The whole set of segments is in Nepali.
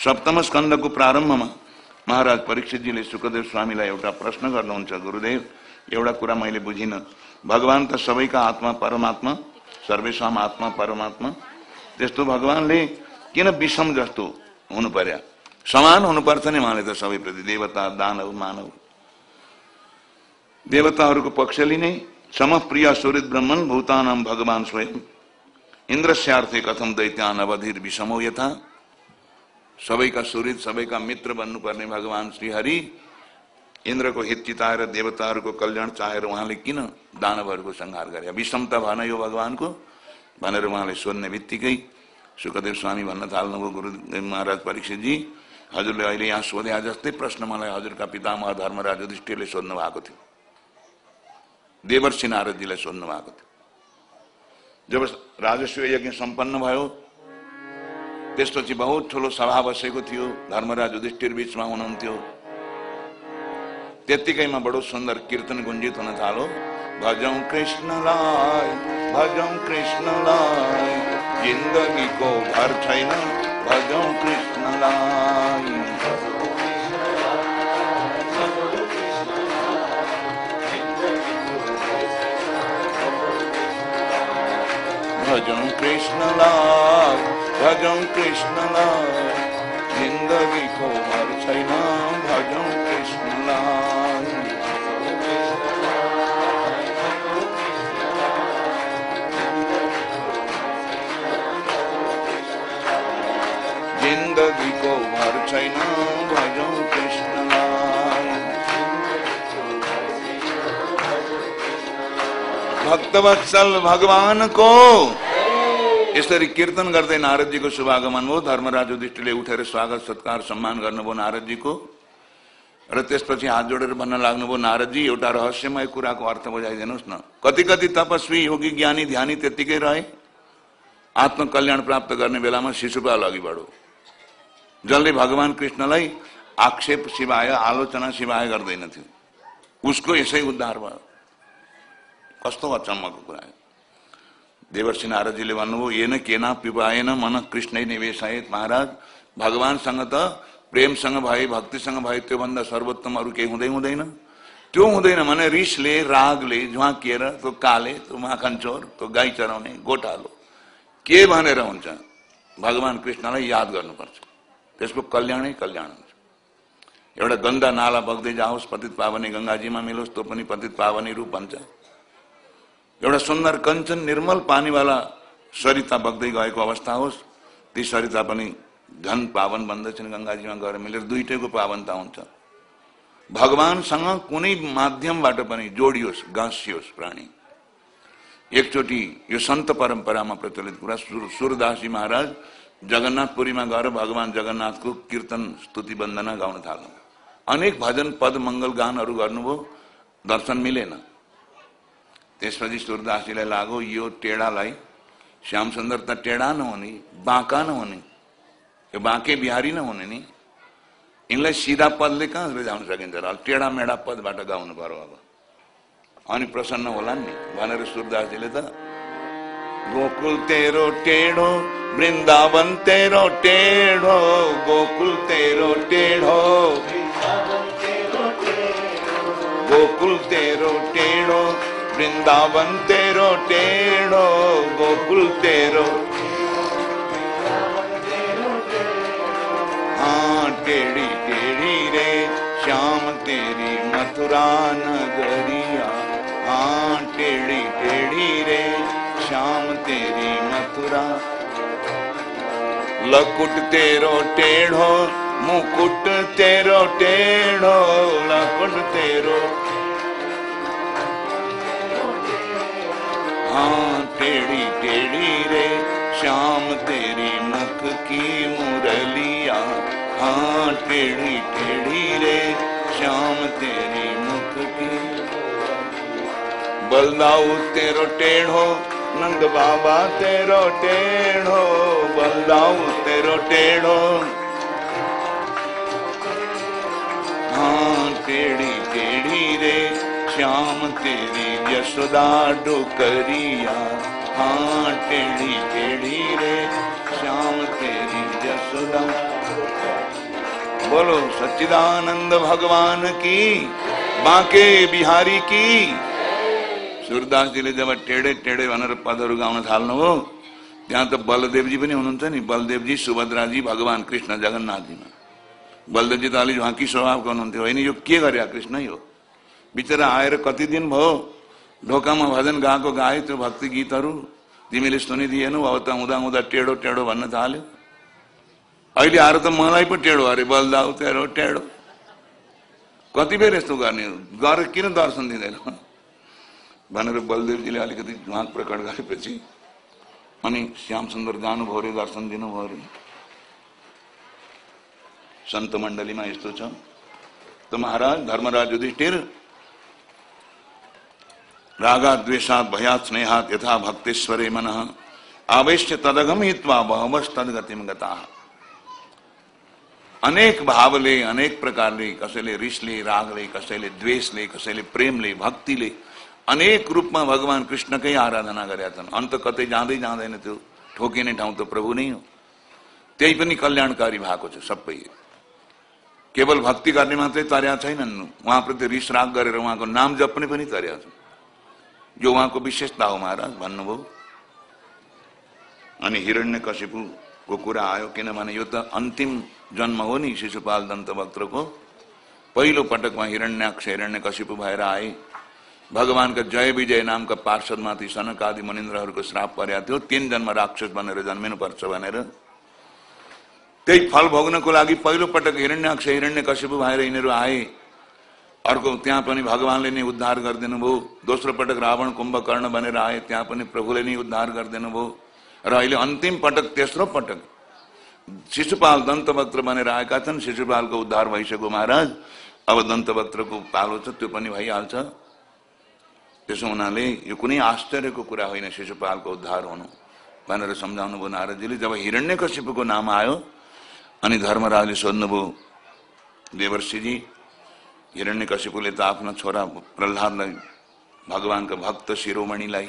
सप्तम स्कन्दको प्रारम्भमा महाराज परीक्षितजीले सुखदेव स्वामीलाई एउटा प्रश्न गर्नुहुन्छ गुरुदेव एउटा कुरा मैले बुझिनँ। भगवान् त सबैका आत्मा परमात्मा सर्वेसाम आत्मा परमात्मा। त्यस्तो भगवान्ले किन विषम जस्तो हुनु पर्या? समान हुनुपर्छ नि उहाँले त सबैप्रति देवता दानव मानव। देवताहरूको पक्षले नै समप्रिय सुरित ब्रह्मन भूतानाम भगवान स्वयं। इन्द्रस्यार्थे कथम दैत्यान अवधिर विषमो यथा। सबैका सुरित सबैका मित्र बन्नुपर्ने भगवान श्रीहरि। इन्द्रको हित चिताएर, देवताहरूको कल्याण चाहेर उहाँले किन दानवहरूको संहार गरे? विषमता भन यो भगवानको, भनेर उहाँले सोध्ने बित्तिकै सुखदेव स्वामी भन्न थाल्नुभयो गुरु महाराज परीक्षितजी। हजुरले अहिले यहाँ सोधे जस्तै प्रश्न मलाई हजुरका पितामह धर्मराज युधिष्ठिरले सोध्नु भएको थियो। देवर्षि नारदजीलाई सोध्नु भएको थियो। जब राजस्व यज्ञ सम्पन्न भयो त्यसपछि बहुत ठुलो सभा बसेको थियो। धर्मराज युधिष्ठिर बिचमा हुनुहुन्थ्यो। त्यत्तिकैमा बडो सुन्दर कीर्तन गुन्जित हुन थालो भजौँ कृष्णलाई भजौँ कृष्णलाई जिन्दगीको घर छैन। भजौँ कृष्णलाई। ڀڄون ڪرشن لاءِ ڀڄون ڪرشن لاءِ زندگي ڪو مر ڇين ڀڄون ڪرشن لاءِ भक्तवत्सल भगवानको यसरी कीर्तन गर्दै नारदजीको शुभागमन हो धर्मराज युधिष्ठिरले उठेर स्वागत सत्कार सम्मान गर्नुभयो नारदजीको र त्यसपछि हात जोडेर भन्न लाग्नुभयो नारदजी एउटा रहस्यमय कुराको अर्थ बुझाइदिनुहोस् न। कति कति तपस्वी योगी ज्ञानी ध्यानी त्यत्तिकै रहे। आत्मकल्याण प्राप्त गर्ने बेलामा शिशुपाल अघि बढो। जसले भगवान कृष्णलाई आक्षेप सिवाय आलोचना सिवाय गर्दैनथ्यो। उसको यसै उद्धार भयो। कस्तो अचम्मको कुरा देवर्षि नारदजीले भन्नुभयो येन केना पिपाएन मन कृष्णै निवेशायत महाराज भगवान्सँग त प्रेमसँग भए भक्तिसँग भए त्योभन्दा सर्वोत्तम अरू केही हुँदै हुँदैन त्यो हुँदैन भने रिसले रागले झुवाकिएर त्यो काले त्यो माखन चोर त्यो गाई चराउने गोठालो के भनेर हुन्छ भगवान कृष्णलाई याद गर्नुपर्छ त्यसको कल्याणै कल्याण हुन्छ एउटा गन्दा नाला बग्दै जाओस् पतित पावनी गङ्गाजीमा मिलोस् त्यो पनि पतित पावनी रूप भन्छ एउटा सुन्दर कञ्चन निर्मल पानीवाला सरिता बग्दै गएको अवस्था होस्। ती सरिता पनि झन पावन बन्दछन् गङ्गाजीमा गएर मिलेर दुइटैको पावनता हुन्छ। भगवानसँग कुनै माध्यमबाट पनि जोडियोस् गाँसियोस् प्राणी। एकचोटि यो सन्त परम्परामा प्रचलित कुरा सुरदासजी महाराज जगन्नाथपुरीमा गएर भगवान जगन्नाथको कीर्तन स्तुति वन्दना गाउन थाल्नु। अनेक भजन पद मङ्गल गानहरू गर्नुभयो। दर्शन मिलेन। त्यसपछि सूरदासजीलाई लाग्यो यो टेढालाई श्याम सुन्दर त टेढा नहुने बाँका नहुने यो बाँके बिहारी नहुने नि। यिनलाई सिधा पदले कहाँ जान सकिन्छ र टेढा मेढा पदबाट गाउनु पर्यो अब। अनि प्रसन्न होला नि। भनेर सूरदासजीले त गोकुल तेरो टेढो वृन्दावन तेरो टेढो गोकुल तेरो टेढो। गोकुल तेरो टेढो वृंदावन तेरो टेढ़ो, गोकुल तेरो। हाँ टेढ़ी टेढ़ी रे, श्याम तेरी मथुरा नगरिया। हाँ टेढ़ी टेढ़ी रे, श्याम तेरी मथुरा। लकुट तेरो टेढ़ो, मुकुट तेरो टेढ़ो लकुट तेरो हाँ टेढ़ी टेढ़ी रे, श्याम तेरी मुख की मुरलिया। हाँ टेढ़ी टेढ़ी रे, श्याम तेरी मुख की बलदाऊ तेरो टेढ़ो, नंद बाबा तेरो टेढ़ो, बलदाऊ तेरो टेढ़ो। हाँ टेढ़ी श्याम तेरी यशोदा डोकरिया हाँ टेढ़ी टेढ़ी रे। श्याम तेरी यशोदा। बोलो, सच्चिदानंद भगवान की, बाके बिहारी की। सूरदास जी ने जब टेढ़े टेढ़े भनेर पदहरू गाउन तो बलदेव जी भी हो बलदेव जी, सुभद्रा जी, भगवान कृष्ण, जगन्नाथ जी। में बलदेव जी तो त अलिक झाँकी स्वभावको हुनुहुन्थ्यो होइन जो के गरे कृष्ण हो बिचरा आएर कति दिन भयो ढोकामा भजन गाएको गाए त्यो भक्ति गीतहरू तिमीले सुनिदिएनौ अब त हुँदा हुँदा टेढो टेढो भन्न थाल्यो। अहिले आएर त मलाई पो टेढो अरे बलदाउ तेरो टेढो। कति बेर यस्तो गर्ने गरेर किन दर्शन दिँदैन? भनेर बलदेवजीले अलिकति झुवाक प्रकट गरेपछि अनि श्याम सुन्दर जानुभयो अरे दर्शन दिनुभयो अरे। सन्त मण्डलीमा यस्तो छ। त महाराज धर्मराज युधिष्ठिर रागा द्वेषात भयात स्नेहात यथा भक्तेश्वरे मन। आवेश्य तदगमित्वा बहवस तदगतिम गता। अनेक भावले अनेक प्रकारले कसैले रिसले रागले कसैले द्वेषले कसैले प्रेमले भक्तिले अनेक रूपमा भगवान कृष्णकै आराधना गरेका छन्। अन्त कतै जाँदै जाँदैन त्यो। ठोकिने ठाउँ त प्रभु नै हो। त्यही पनि कल्याणकारी भएको छ सबै। केवल भक्ति गर्ने मात्रै तर्या छैनन्। उहाँप्रति रिस राग गरेर उहाँको नाम जप्ने पनि तर्या छ यो उहाँको विशेषता हो महाराज भन्नुभयो। अनि हिरण्य कशिपुको कुरा आयो किनभने यो त अन्तिम जन्म हो नि शिशुपाल दन्त भक्तको पहिलो पटकमा हिरण्याक्ष हिरण्य कशिपु भएर आए। भगवानका जय विजय नामका पार्षदमाथि सनक आदि मुनिन्द्रहरूको श्राप परेको थियो। तीन जन्म राक्षस बनेर जन्मिनुपर्छ भनेर। त्यही फल भोग्नको लागि पहिलो पटक हिरण्याक्ष हिरण्य कशिपु भएर यिनीहरू आए। अर्को त्यहाँ पनि भगवान्ले नै उद्धार गरिदिनु भयो दोस्रो पटक रावण कुम्भकर्ण बनेर आए त्यहाँ पनि प्रभुले नै उद्धार गरिदिनु भयो र अहिले अन्तिम पटक तेस्रो पटक शिशुपाल दन्तवक्त्र बनेर आएका छन्। शिशुपालको उद्धार भइसक्यो महाराज। अब दन्तवक्त्रको पालो छ त्यो पनि भइहाल्छ। त्यसो हुनाले यो कुनै आश्चर्यको कुरा होइन शिशुपालको उद्धार हुनु भनेर सम्झाउनु भयो नारदजीले। जब हिरण्य नाम आयो अनि धर्मराजले सोध्नुभयो देवर्षिजी हिरण्य कश्यपुले त आफ्ना छोरा प्रहलादलाई भगवान्का भक्त शिरोमणिलाई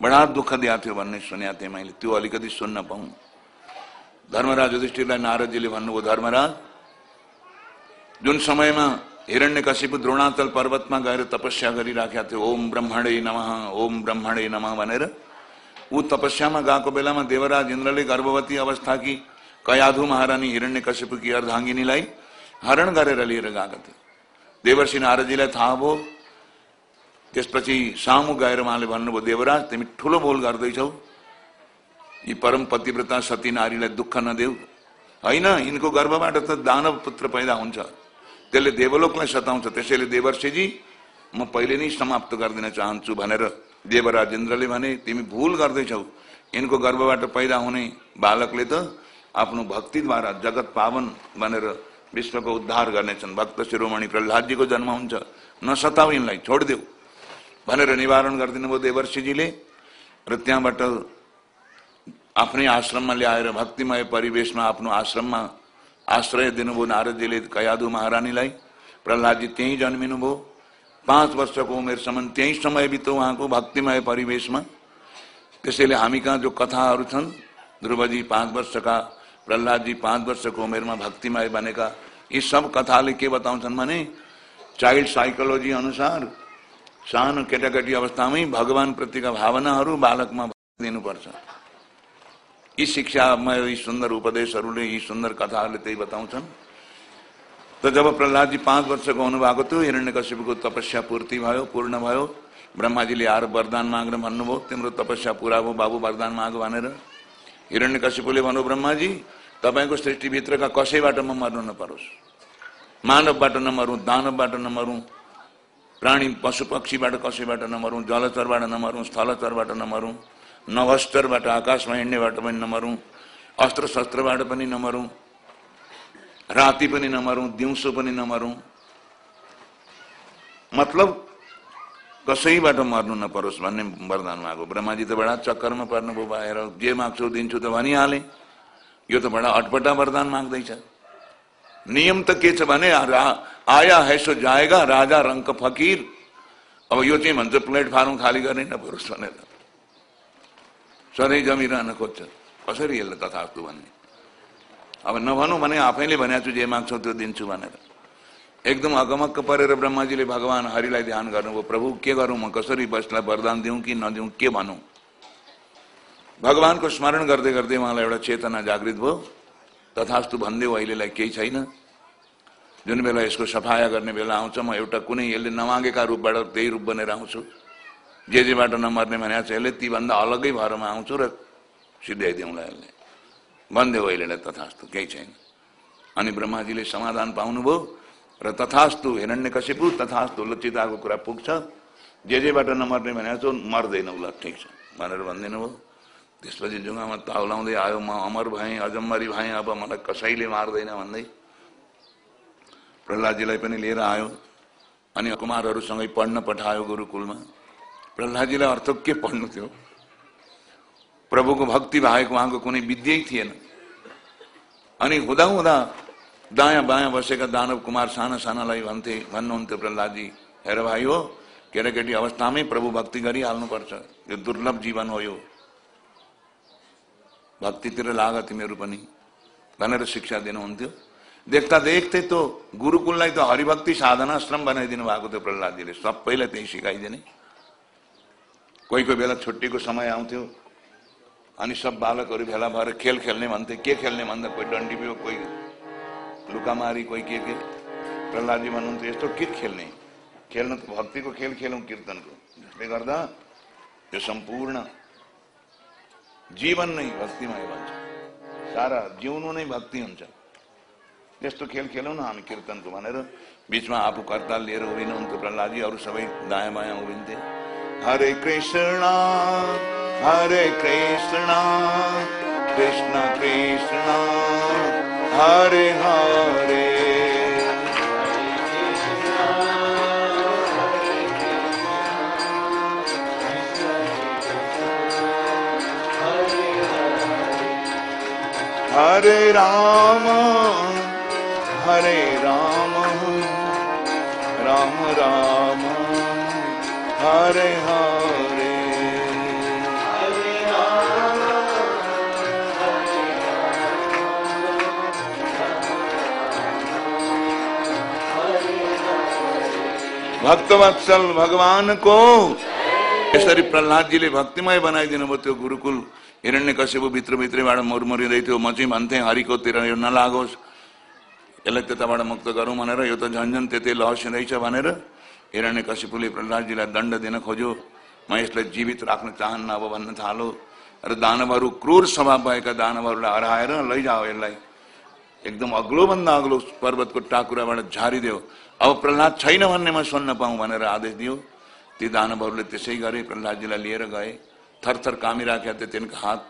बडा दुःख दिएको थियो भन्ने सुनेको थिएँ मैले। त्यो अलिकति सुन्न पाऊँ। धर्मराज युधिष्ठिरलाई नारदजीले भन्नुभयो धर्मराज जुन समयमा हिरण्य कशिपु द्रोणाचल पर्वतमा गएर तपस्या गरिराखेका थियो ओम ब्रह्मणे नम ओम ब्रह्मणे नम भनेर ऊ तपस्यामा गएको बेलामा देवराज इन्द्रले गर्भवती अवस्थाकी कयाधु महारानी हिरण्य कश्यपकी अर्धाङ्गिनीलाई हरण गरेर लिएर गएको थियो। देवर्षि नारदजीलाई थाहा भयो। त्यसपछि सामु गएर उहाँले भन्नुभयो देवराज तिमी ठुलो भूल गर्दैछौ। यी परम पतिव्रता सती नारीलाई दुःख नदेऊ। होइन यिनको गर्भबाट त दानव पुत्र पैदा हुन्छ। त्यसले देवलोकलाई सताउँछ। त्यसैले देवर्षिजी म पहिले नै समाप्त गरिदिन चाहन्छु भनेर देवराज इन्द्रले भने तिमी भुल गर्दैछौ। यिनको गर्भबाट पैदा हुने बालकले त आफ्नो भक्तिद्वारा जगत पावन भनेर विश्वको उद्धार गर्नेछन् भक्त शिरोमणि प्रहलादजीको जन्म हुन्छ। नसताउ यिनलाई छोडिदेऊ भनेर निवारण गरिदिनु भयो देवर्षिजीले र त्यहाँबाट आफ्नै आश्रममा ल्याएर भक्तिमय परिवेशमा आफ्नो आश्रममा आश्रय दिनुभयो नारदजीले कयादु महारानीलाई प्रहलादजी त्यहीँ जन्मिनुभयो पाँच वर्षको उमेरसम्म त्यही समय बित्यो उहाँको भक्तिमय परिवेशमा त्यसैले हामी कहाँ जो कथाहरू छन्, ध्रुवजी पाँच वर्षका प्रहलादजी पाँच वर्षको उमेरमा भक्तिमय बनेका यी सब कथाले के बताउँछन् भने चाइल्ड साइकोलोजी अनुसार सानो केटाकेटी अवस्थामै भगवान प्रतिका भावनाहरू बालकमा दिनुपर्छ यी शिक्षामा यी सुन्दर उपदेशहरूले यी सुन्दर कथाहरूले त्यही बताउँछन् त जब प्रहलादजी पाँच वर्षको हुनुभएको थियो हिरण्य कश्यपको तपस्या पूर्ति भयो, पूर्ण भयो ब्रह्माजीले आएर वरदान माग्न भन्नुभयो, तिम्रो तपस्या पुरा भयो, बाबु वरदान माग भनेर। हिरण्य कश्यपले भन्नु ब्रह्माजी तपाईँको सृष्टिभित्रका कसैबाट म मर्नु नपरोस्। मानवबाट नमरौँ दानवबाट नमरौँ प्राणी पशु पक्षीबाट कसैबाट नमरौँ जलचरबाट नमरौँ स्थलचरबाट नमरौँ नभस्टरबाट आकाशमा हिँड्नेबाट पनि नमरौँ अस्त्र शस्त्रबाट पनि नमरौँ राति पनि नमरौँ दिउँसो पनि नमरौँ। मतलब कसैबाट मर्नु नपरोस् भन्ने वरदान मागो। ब्रह्माजी त बडा चक्करमा पर्नुभयो बाहिर। जे माग्छौ दिन्छु त भनिहाले। यो त बडा अटपटा वरदान माग्दैछ। नियम त के छ भने आया है सो जाएगा राजा रङ्क फकिर। अब यो चाहिँ भन्छ प्लेटफार्म खाली गर्ने नपरोस् भनेर। सधैँ जमिरहन खोज्छ। कसरी यसलाई तथास्तु भन्ने? अब नभनौँ भने आफैले भनेको छु जे माग्छौ त्यो दिन्छु भनेर। एकदम अगमक्क परेर ब्रह्माजीले भगवान् हरिलाई ध्यान गर्नुभयो। प्रभु के गरौँ? म कसरी बसलाई वरदान दिउँ कि नदिउँ के भनौँ? भगवान्को स्मरण गर्दै गर्दै उहाँलाई एउटा चेतना जागृत भयो। तथास्तु भनिदेऊ अहिलेलाई केही छैन। जुन बेला यसको सफाया गर्ने बेला आउँछ म एउटा कुनै यसले नमागेका रूपबाट त्यही रूप बनेर आउँछु। जे जेबाट नमर्ने भनेको छ यसले तीभन्दा अलगै भएर आउँछु र सिद्ध्याइदिउँला यसले। भनिदेऊ अहिलेलाई तथास्तु केही छैन। अनि ब्रह्माजीले समाधान पाउनुभयो। र तथास्तु हिरण्य कसिपु तथास्तु लचिताको कुरा पुग्छ। जे जेबाट नमर्ने भनेको छ मर्दैन उसलाई ठिक छ। भनेर भनिदिनु भयो त्यसपछि जुङ्गामा ताउलाउँदै आयो म अमर भएँ अजम्मरी भएँ अब मलाई कसैले मार्दैन भन्दै प्रहलादजीलाई पनि लिएर आयो। अनि कुमारहरूसँगै पढ्न पठायो गुरुकुलमा। प्रहलादजीलाई अर्थ के पढ्नु थियो? प्रभुको भक्ति बाहेक उहाँको कुनै विद्यै थिएन। अनि हुँदा दायाँ बायाँ बसेका दानव कुमार साना सानालाई भन्थे भन्नुहुन्थ्यो प्रहलादजी हेर भाइ हो केटाकेटी अवस्थामै प्रभु भक्ति गरिहाल्नुपर्छ यो दुर्लभ जीवन हो यो भक्तितिर लाग तिमीहरू पनि भनेर शिक्षा दिनुहुन्थ्यो देख्दा देख्दै त गुरुकुललाई त हरिभक्ति साधनाश्रम बनाइदिनु भएको थियो प्रहलादजीले सबैलाई त्यही सिकाइदिने कोही कोही बेला छुट्टीको समय आउँथ्यो अनि सब बालकहरू भेला भएर खेल खेल्ने भन्थे के खेल्ने भन्दा कोही डन्डी बियो कोही लुकामारी कोही के के प्रहलादजी भन्नुहुन्थ्यो यस्तो के खेल्ने खेल्नु त भक्तिको खेल खेलौँ कीर्तनको जसले गर्दा यो सम्पूर्ण जीवन नै भक्तिमय भन्छ सारा जिउनु नै भक्ति हुन्छ त्यस्तो खेल खेलौँ न हामी कीर्तनको भनेर बिचमा आफू करताल लिएर उभिनुहुन्थ्यो प्रहलादजी अरू सबै दायाँ बायाँ उभिन्थे हरे कृष्ण हरे Krishna Krishna Krishna. Hare Hare. Hare Rama Hare Rama Rama Rama Hare Hare. भक्तवत्सल भगवान को यसरी प्रहलादजीले भक्तिमय बनाइदिनु भयो त्यो गुरुकुल। हिरण्य कश्यपु भित्रभित्रैबाट मुरमुरिँदै थियो। म चाहिँ भन्थेँ हरिकोतिर यो नलागोस्। यसलाई त्यताबाट मुक्त गरौँ भनेर। यो त झन्झन त्यतै लहसी रहेछ भनेर हिरण्य कश्यपुले प्रहलादजीलाई दण्ड दिन खोज्यो। म यसलाई जीवित राख्न चाहन्न अब भन्न थालो। र दानवहरू क्रूर स्वभाव भएका दानवहरूलाई हराएर लैजाओ यसलाई। एकदम अग्लोभन्दा अग्लो पर्वतको टाकुराबाट झारिदियो अब प्रहलाद छैन भन्ने म सुन्न पाऊँ भनेर आदेश दियो। ती दानवहरूले त्यसै गरे प्रहलादजीलाई लिएर गए। थरथर कामिराखेका थिए तिनका हात।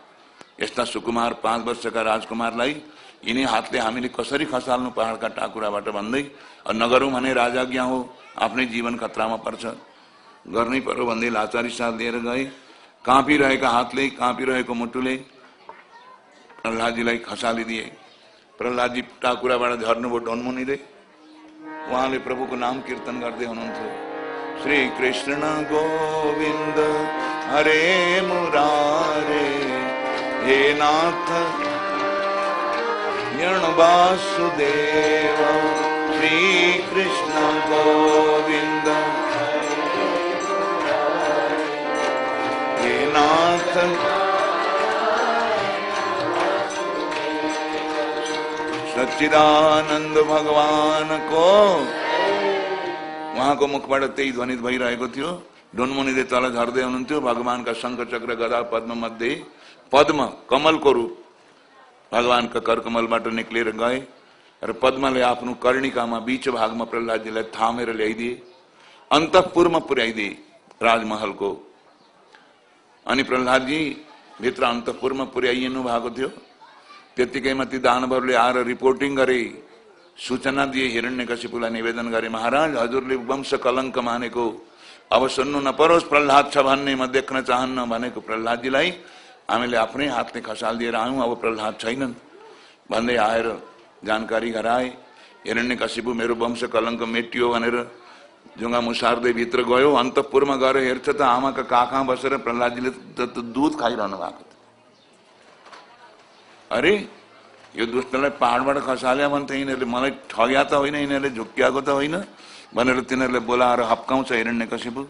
यस्ता सुकुमार पाँच वर्षका राजकुमारलाई यिनी हातले हामीले कसरी खसाल्नु पहाडका टाकुराबाट भन्दै नगरौँ भने राजाज्ञा हो आफ्नै जीवन खतरामा पर्छ। गर्नै पर्यो भन्दै लाचारी साथ लिएर गए। काँपिरहेका हातले काँपिरहेको मुटुले प्रहलादजीलाई खसालिदिए। प्रहलादजी टाकुराबाट झर्नुभयो डोनमुनिले। उहाँले प्रभुको नाम कीर्तन गर्दै हुनुहुन्थ्यो। श्री कृष्ण गोविन्द, हरे मुरारे, हे नाथ यण वासुदेव श्री कृष्ण गोविन्द, हे नाथ सच्चिदानन्द भगवानको उहाँको मुखबाट त्यही ध्वनित भइरहेको थियो। डुनमुनिले तल झर्दै हुनुहुन्थ्यो। भगवान्का शङ्ख चक्र गदा पद्म मध्ये। पद्म कमलको रूप। भगवान्का करकमलबाट निक्लेर गए र पद्मले आफ्नो कर्णिकामा बीच भागमा प्रहलादजीलाई थामेर ल्याइदिए। अन्तपुरमा पुर्याइदिए राजमहलको अनि प्रहलादजी भित्र अन्तपुरमा पुर्याइनु भएको थियो। त्यतिकैमा ती दानवहरूले आएर रिपोर्टिङ गरे सूचना दिए हिरण्य कशिपुलाई निवेदन गरे महाराज हजुरले वंश कलङ्क मानेको अब सुन्नु नपरोस् प्रहलाद छ भन्ने म देख्न चाहन्न भनेको प्रहलादजीलाई हामीले आफ्नै हातले खसालिदिएर आयौँ अब प्रहलाद छैनन्। भन्दै आएर जानकारी गराए हिरण्य कशिपु मेरो वंश कलङ्क मेटियो भनेर जुङ्गा मुसार्दै भित्र गयो। अन्तपुरमा गएर हेर्छ त आमाका काखा बसेर प्रहलादजीले त दुध खाइरहनु भएको अरे यो दुष्टलाई पहाडबाट खसाल्यो भने त यिनीहरूले मलाई ठग्या त होइन यिनीहरूले झुक्क्याएको त होइन भनेर तिनीहरूले बोलाएर हप्काउँछ हिरण्य कसिबु